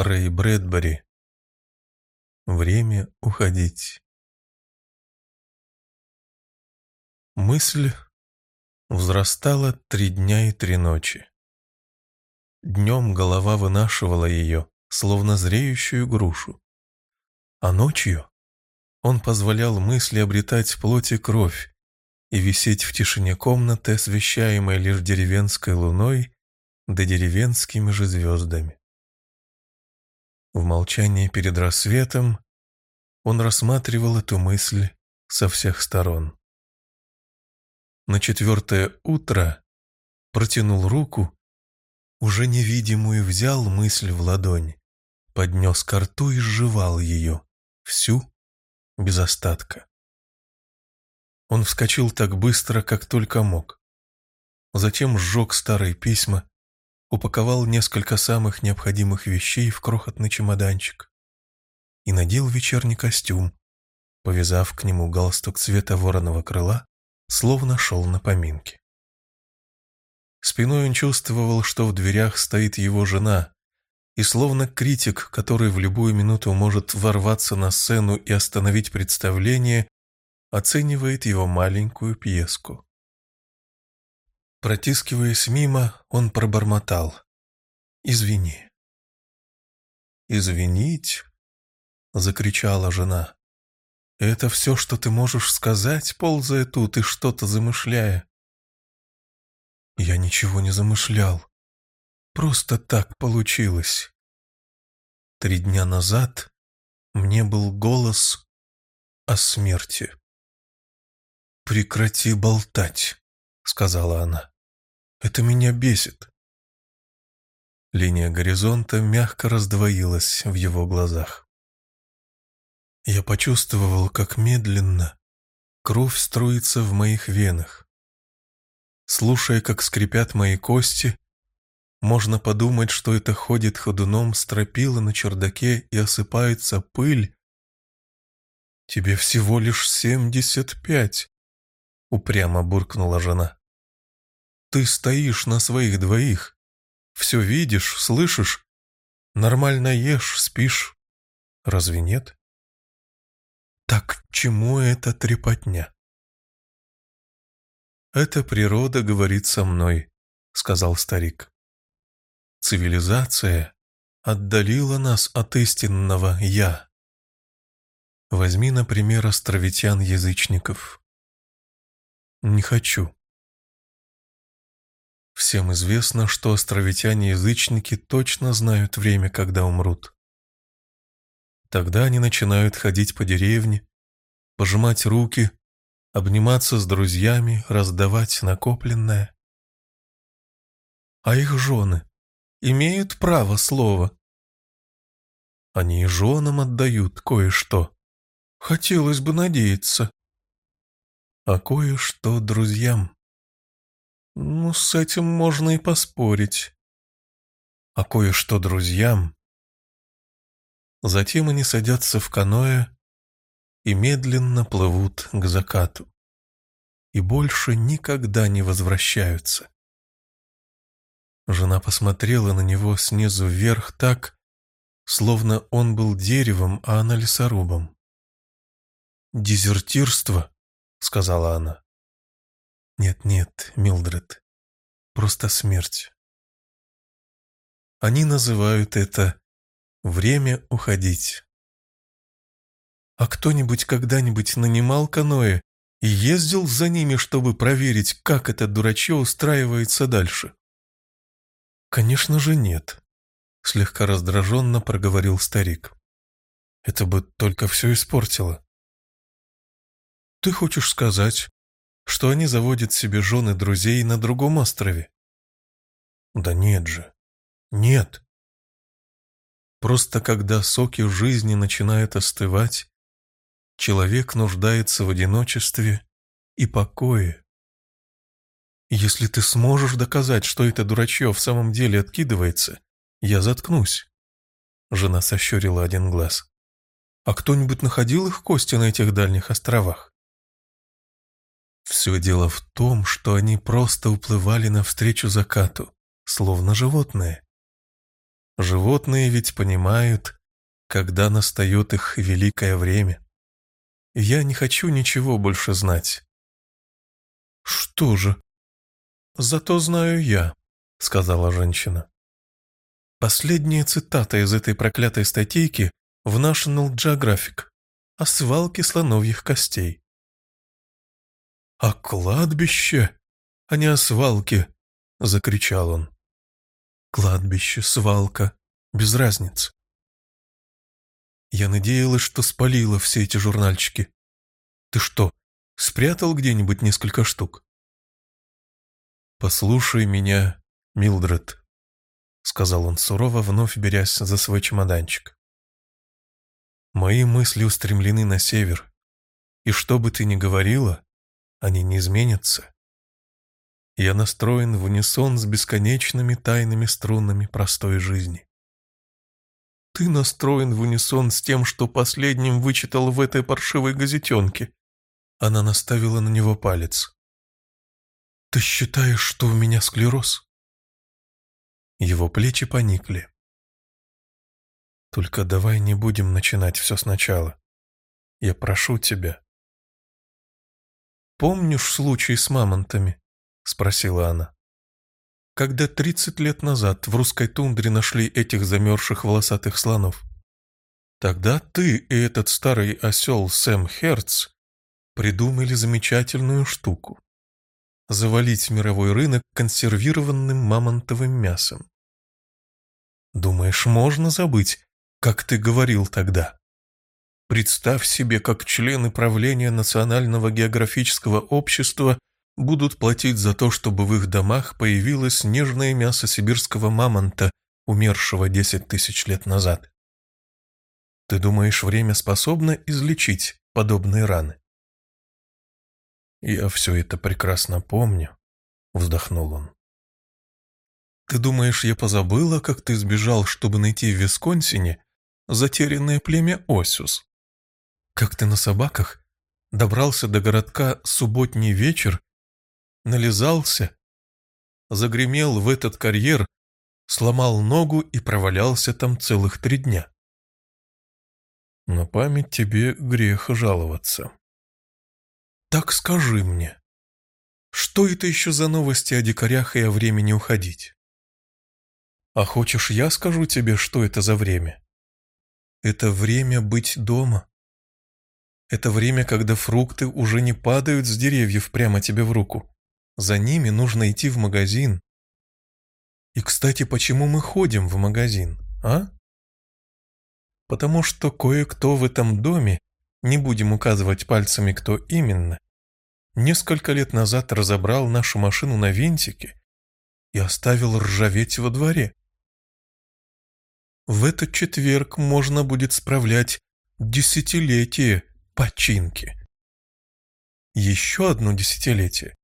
Рэй Брэдбери. Время уходить. Мысль взрастала три дня и три ночи. Днем голова вынашивала ее, словно зреющую грушу. А ночью он позволял мысли обретать плоть и кровь и висеть в тишине комнаты, освещаемой лишь деревенской луной да деревенскими же звездами. В молчании перед рассветом он рассматривал эту мысль со всех сторон. На четвертое утро протянул руку, уже невидимую взял мысль в ладонь, поднес ко рту и сживал ее, всю, без остатка. Он вскочил так быстро, как только мог. Затем сжег старые письма, упаковал несколько самых необходимых вещей в крохотный чемоданчик и надел вечерний костюм, повязав к нему галстук цвета вороного крыла, словно шел на поминки. Спиной он чувствовал, что в дверях стоит его жена, и словно критик, который в любую минуту может ворваться на сцену и остановить представление, оценивает его маленькую пьеску. Протискиваясь мимо, он пробормотал. «Извини». «Извинить?» — закричала жена. «Это все, что ты можешь сказать, ползая тут и что-то замышляя?» «Я ничего не замышлял. Просто так получилось. Три дня назад мне был голос о смерти». «Прекрати болтать», — сказала она. «Это меня бесит». Линия горизонта мягко раздвоилась в его глазах. Я почувствовал, как медленно кровь струится в моих венах. Слушая, как скрипят мои кости, можно подумать, что это ходит ходуном стропила на чердаке и осыпается пыль. «Тебе всего лишь семьдесят пять», — упрямо буркнула жена. «Ты стоишь на своих двоих, все видишь, слышишь, нормально ешь, спишь. Разве нет?» Так чему эта трепотня? «Это природа говорит со мной», — сказал старик. «Цивилизация отдалила нас от истинного «я». Возьми, например, островитян-язычников. Не хочу. Всем известно, что островитяне-язычники точно знают время, когда умрут. Тогда они начинают ходить по деревне, пожимать руки, обниматься с друзьями, раздавать накопленное. А их жены имеют право слова. Они и женам отдают кое-что. Хотелось бы надеяться. А кое-что друзьям. Ну, с этим можно и поспорить. А кое-что друзьям Затем они садятся в каноэ и медленно плывут к закату. И больше никогда не возвращаются. Жена посмотрела на него снизу вверх так, словно он был деревом, а она лесорубом. «Дезертирство», — сказала она. «Нет-нет, Милдред, просто смерть». Они называют это Время уходить. А кто-нибудь когда-нибудь нанимал каноэ и ездил за ними, чтобы проверить, как это дурачье устраивается дальше? Конечно же нет, слегка раздраженно проговорил старик. Это бы только все испортило. Ты хочешь сказать, что они заводят себе жены друзей на другом острове? Да нет же. Нет. Просто когда соки жизни начинают остывать, человек нуждается в одиночестве и покое. Если ты сможешь доказать, что это дурачье в самом деле откидывается, я заткнусь. Жена сощурила один глаз. А кто-нибудь находил их кости на этих дальних островах? Все дело в том, что они просто уплывали навстречу закату, словно животные. Животные ведь понимают, когда настает их великое время. Я не хочу ничего больше знать. Что же? Зато знаю я, сказала женщина. Последняя цитата из этой проклятой статейки в National Geographic о свалке слоновьих костей. «О кладбище, а не о свалке!» — закричал он. «Кладбище, свалка, без разницы. Я надеялась, что спалила все эти журнальчики. Ты что, спрятал где-нибудь несколько штук? «Послушай меня, Милдред», — сказал он сурово, вновь берясь за свой чемоданчик. «Мои мысли устремлены на север, и что бы ты ни говорила, они не изменятся. Я настроен в унисон с бесконечными тайными струнами простой жизни. Ты настроен в унисон с тем, что последним вычитал в этой паршивой газетенке. Она наставила на него палец. Ты считаешь, что у меня склероз? Его плечи поникли. Только давай не будем начинать все сначала. Я прошу тебя. Помнишь случай с мамонтами? Спросила она когда 30 лет назад в русской тундре нашли этих замерзших волосатых слонов. Тогда ты и этот старый осел Сэм Херц придумали замечательную штуку – завалить мировой рынок консервированным мамонтовым мясом. Думаешь, можно забыть, как ты говорил тогда? Представь себе, как члены правления Национального географического общества будут платить за то, чтобы в их домах появилось нежное мясо сибирского мамонта, умершего десять тысяч лет назад. Ты думаешь, время способно излечить подобные раны? Я все это прекрасно помню, вздохнул он. Ты думаешь, я позабыла, как ты сбежал, чтобы найти в Висконсине затерянное племя Осюс? Как ты на собаках добрался до городка субботний вечер нализался, загремел в этот карьер, сломал ногу и провалялся там целых три дня. На память тебе грех жаловаться. Так скажи мне, что это еще за новости о дикарях и о времени уходить? А хочешь, я скажу тебе, что это за время? Это время быть дома. Это время, когда фрукты уже не падают с деревьев прямо тебе в руку. За ними нужно идти в магазин. И, кстати, почему мы ходим в магазин, а? Потому что кое-кто в этом доме, не будем указывать пальцами, кто именно, несколько лет назад разобрал нашу машину на винтике и оставил ржаветь во дворе. В этот четверг можно будет справлять десятилетие починки. Еще одно десятилетие,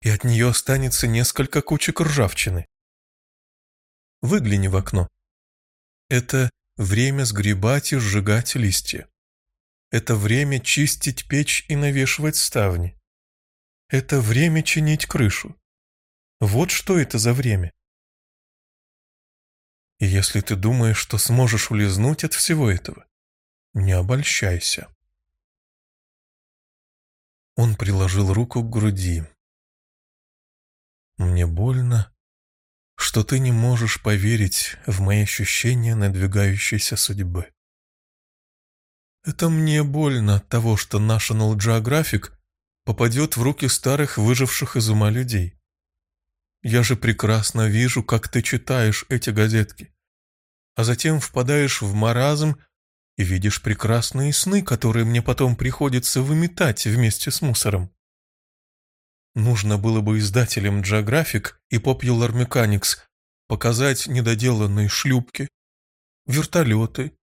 и от нее останется несколько кучек ржавчины. Выгляни в окно. Это время сгребать и сжигать листья. Это время чистить печь и навешивать ставни. Это время чинить крышу. Вот что это за время. И если ты думаешь, что сможешь улизнуть от всего этого, не обольщайся. Он приложил руку к груди. Мне больно, что ты не можешь поверить в мои ощущения надвигающейся судьбы. Это мне больно того, что National Geographic попадет в руки старых выживших из ума людей. Я же прекрасно вижу, как ты читаешь эти газетки, а затем впадаешь в маразм и видишь прекрасные сны, которые мне потом приходится выметать вместе с мусором. Нужно было бы издателям Geographic и Popular Mechanics показать недоделанные шлюпки, вертолеты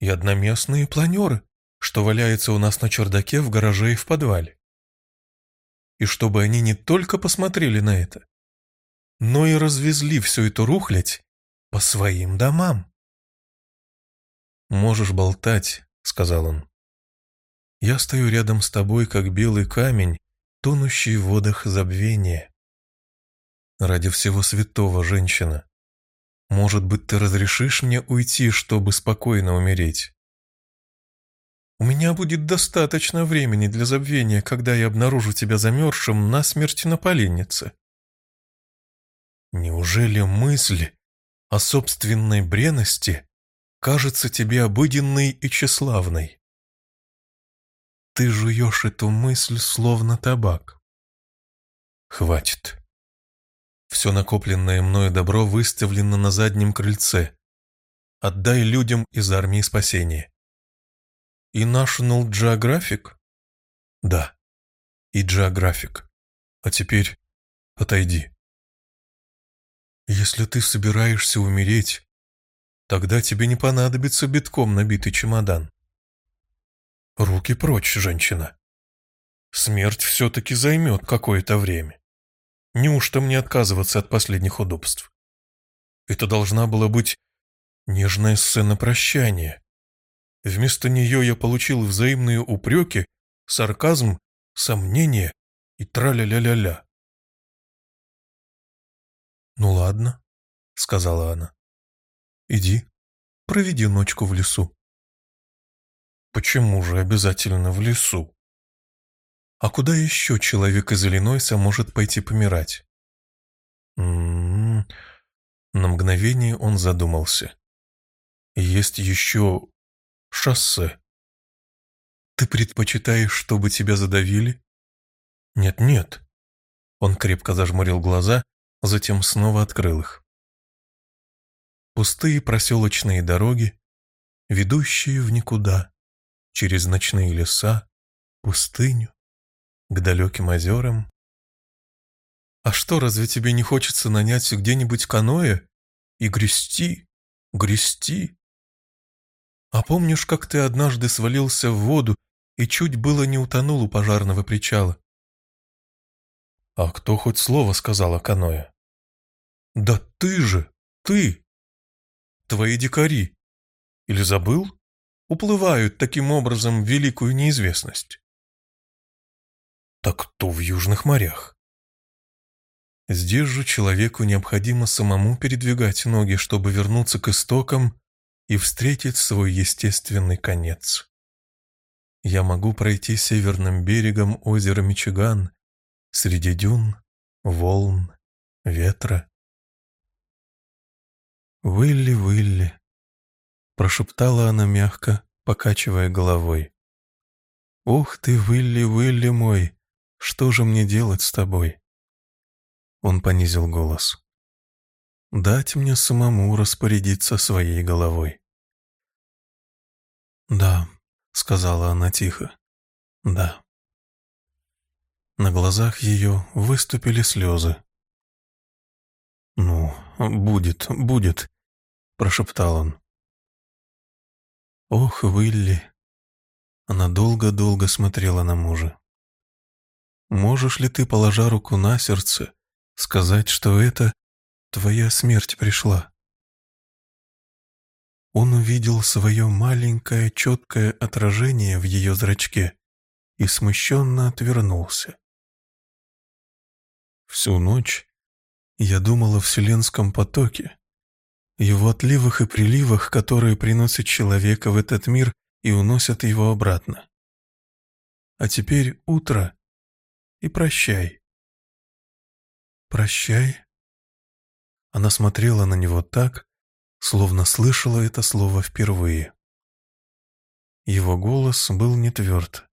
и одноместные планеры, что валяется у нас на чердаке в гараже и в подвале. И чтобы они не только посмотрели на это, но и развезли всю эту рухлядь по своим домам. «Можешь болтать», — сказал он. «Я стою рядом с тобой, как белый камень, тонущий в водах забвения. Ради всего святого, женщина, Может быть, ты разрешишь мне уйти, чтобы спокойно умереть? У меня будет достаточно времени для забвения, когда я обнаружу тебя замерзшим на смерть на поленнице. Неужели мысль о собственной бренности кажется тебе обыденной и тщеславной? Ты жуешь эту мысль словно табак. Хватит. Все накопленное мною добро выставлено на заднем крыльце. Отдай людям из армии спасения. И National Geographic? Да, и Geographic. А теперь отойди. Если ты собираешься умереть, тогда тебе не понадобится битком набитый чемодан. Руки прочь, женщина. Смерть все-таки займет какое-то время. Неужто мне отказываться от последних удобств? Это должна была быть нежная сцена прощания. Вместо нее я получил взаимные упреки, сарказм, сомнения и траля-ля-ля-ля. «Ну ладно», — сказала она. «Иди, проведи ночку в лесу». «Почему же обязательно в лесу?» А куда еще человек из Иллинойса может пойти помирать? М -м -м. На мгновение он задумался. Есть еще шоссе. Ты предпочитаешь, чтобы тебя задавили? Нет-нет. Он крепко зажмурил глаза, затем снова открыл их. Пустые проселочные дороги, ведущие в никуда, через ночные леса, пустыню, к далеким озерам. А что, разве тебе не хочется нанять где-нибудь каноэ и грести, грести? А помнишь, как ты однажды свалился в воду и чуть было не утонул у пожарного причала? А кто хоть слово сказал о каноэ? Да ты же, ты! Твои дикари. Или забыл? Уплывают таким образом в великую неизвестность. Так кто в южных морях? Здесь же человеку необходимо самому передвигать ноги, чтобы вернуться к истокам и встретить свой естественный конец. Я могу пройти северным берегом озера Мичиган среди дюн, волн, ветра. «Вылли, Вылли», — прошептала она мягко, покачивая головой. «Ух ты, Вылли, Вылли мой, что же мне делать с тобой?» Он понизил голос. «Дать мне самому распорядиться своей головой». «Да», — сказала она тихо, — «да». На глазах ее выступили слезы. «Ну, будет, будет», — прошептал он. «Ох, Вилли!» Она долго-долго смотрела на мужа. Можешь ли ты, положа руку на сердце, сказать, что это твоя смерть пришла? Он увидел свое маленькое четкое отражение в ее зрачке и смущенно отвернулся. Всю ночь я думал о вселенском потоке, его отливах и приливах, которые приносят человека в этот мир и уносят его обратно. А теперь утро, и прощай. Прощай. Она смотрела на него так, словно слышала это слово впервые. Его голос был не тверд.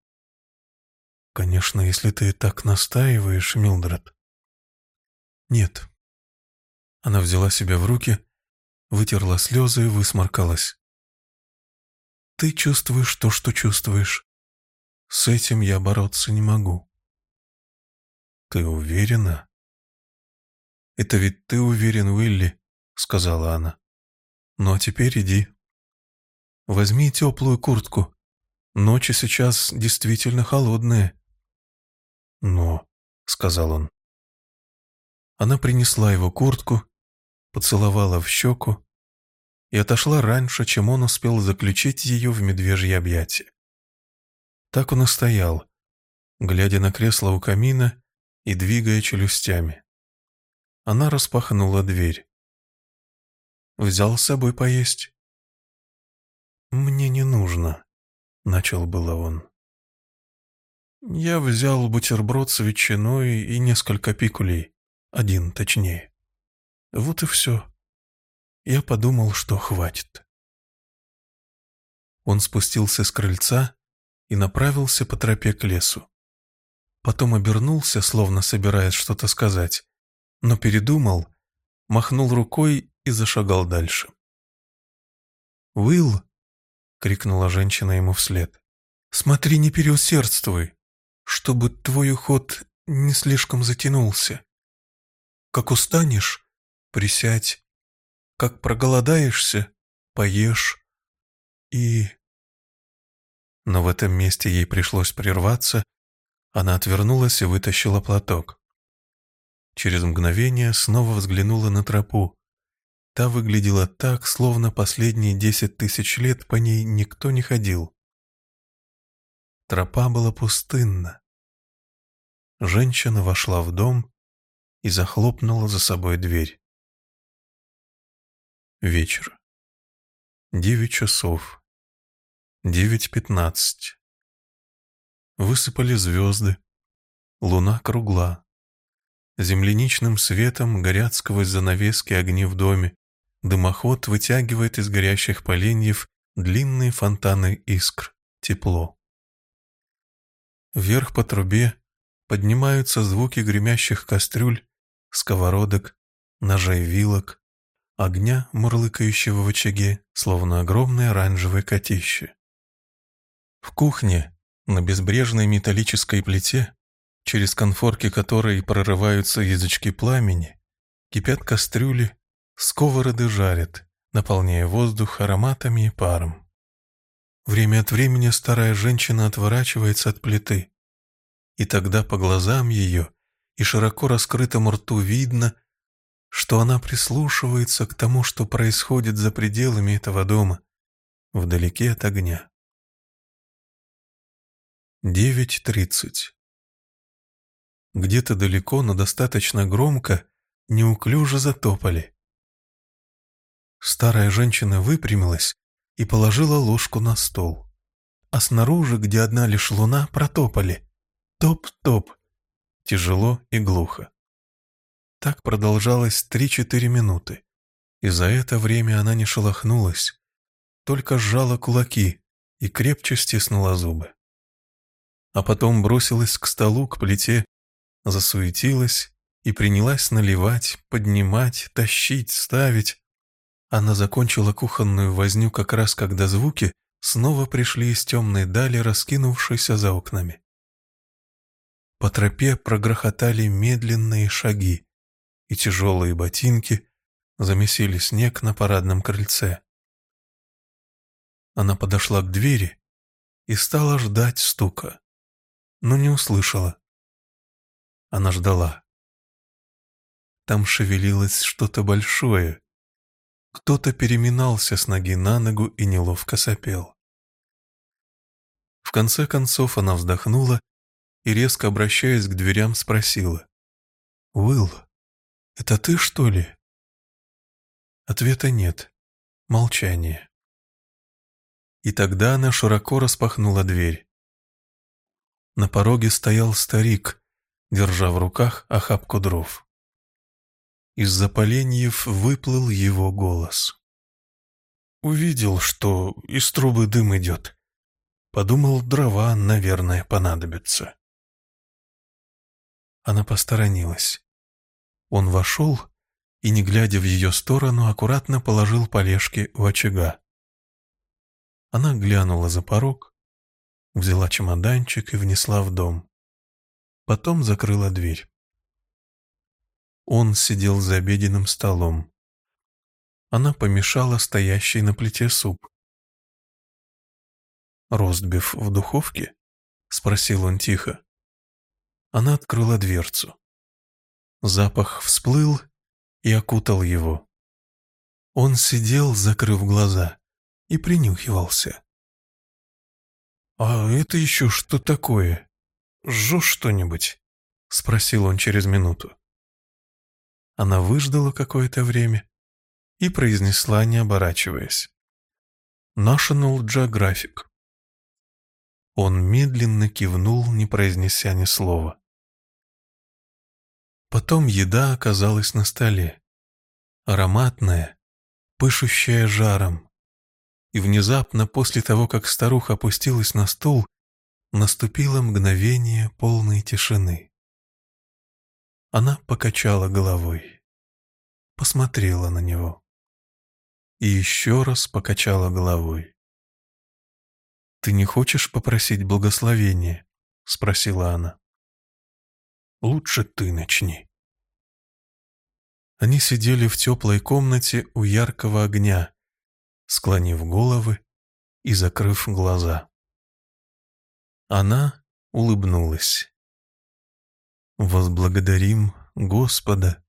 «Конечно, если ты так настаиваешь, Милдред». «Нет». Она взяла себя в руки, вытерла слезы и высморкалась. «Ты чувствуешь то, что чувствуешь. С этим я бороться не могу». «Ты уверена?» «Это ведь ты уверен, Уилли», — сказала она. «Ну а теперь иди. Возьми теплую куртку. Ночи сейчас действительно холодные». «Но», — сказал он. Она принесла его куртку, поцеловала в щеку и отошла раньше, чем он успел заключить ее в медвежье объятие. Так он и стоял, глядя на кресло у камина и двигая челюстями. Она распахнула дверь. Взял с собой поесть». «Мне не нужно», — начал было он. Я взял бутерброд с ветчиной и несколько пикулей, один точнее. Вот и все. Я подумал, что хватит. Он спустился с крыльца и направился по тропе к лесу. Потом обернулся, словно собираясь что-то сказать, но передумал, махнул рукой и зашагал дальше. «Уилл!» — крикнула женщина ему вслед. «Смотри, не переусердствуй, чтобы твой уход не слишком затянулся. Как устанешь, присядь. Как проголодаешься, поешь. И...» Но в этом месте ей пришлось прерваться, она отвернулась и вытащила платок. Через мгновение снова взглянула на тропу. Та выглядела так, словно последние десять тысяч лет по ней никто не ходил. Тропа была пустынна. Женщина вошла в дом и захлопнула за собой дверь. Вечер. Девять часов. Девять пятнадцать. Высыпали звезды. Луна кругла. Земляничным светом горят сквозь занавески огни в доме. Дымоход вытягивает из горящих поленьев длинные фонтаны искр. Тепло. Вверх по трубе поднимаются звуки гремящих кастрюль, сковородок, ножей вилок, огня, мурлыкающего в очаге, словно огромное оранжевое котище. В кухне на безбрежной металлической плите, через конфорки которой прорываются язычки пламени, кипят кастрюли, сковороды жарят, наполняя воздух ароматами и паром. Время от времени старая женщина отворачивается от плиты, и тогда по глазам ее и широко раскрытому рту видно, что она прислушивается к тому, что происходит за пределами этого дома, вдалеке от огня. 9.30. Где-то далеко, но достаточно громко, неуклюже затопали. Старая женщина выпрямилась и положила ложку на стол. А снаружи, где одна лишь луна, протопали. Топ-топ. Тяжело и глухо. Так продолжалось три-четыре минуты. И за это время она не шелохнулась, только сжала кулаки и крепче стиснула зубы а потом бросилась к столу, к плите, засуетилась и принялась наливать, поднимать, тащить, ставить. Она закончила кухонную возню как раз когда звуки снова пришли из темной дали, раскинувшейся за окнами. По тропе прогрохотали медленные шаги, и тяжелые ботинки замесили снег на парадном крыльце. Она подошла к двери и стала ждать стука но не услышала. Она ждала. Там шевелилось что-то большое. Кто-то переминался с ноги на ногу и неловко сопел. В конце концов она вздохнула и, резко обращаясь к дверям, спросила. «Уилл, это ты, что ли?» Ответа нет. Молчание. И тогда она широко распахнула дверь. На пороге стоял старик, держа в руках охапку дров. Из-за поленьев выплыл его голос. Увидел, что из трубы дым идет. Подумал, дрова, наверное, понадобятся. Она посторонилась. Он вошел и, не глядя в ее сторону, аккуратно положил полежки в очага. Она глянула за порог, взяла чемоданчик и внесла в дом. Потом закрыла дверь. Он сидел за обеденным столом. Она помешала стоящий на плите суп. «Ростбиф в духовке?» — спросил он тихо. Она открыла дверцу. Запах всплыл и окутал его. Он сидел, закрыв глаза, и принюхивался. «А это еще что такое? Жжешь что-нибудь?» — спросил он через минуту. Она выждала какое-то время и произнесла, не оборачиваясь. National Geographic. Он медленно кивнул, не произнеся ни слова. Потом еда оказалась на столе. Ароматная, пышущая жаром. И внезапно, после того, как старуха опустилась на стул, наступило мгновение полной тишины. Она покачала головой, посмотрела на него и еще раз покачала головой. «Ты не хочешь попросить благословения?» — спросила она. «Лучше ты начни». Они сидели в теплой комнате у яркого огня, склонив головы и закрыв глаза. Она улыбнулась. «Возблагодарим Господа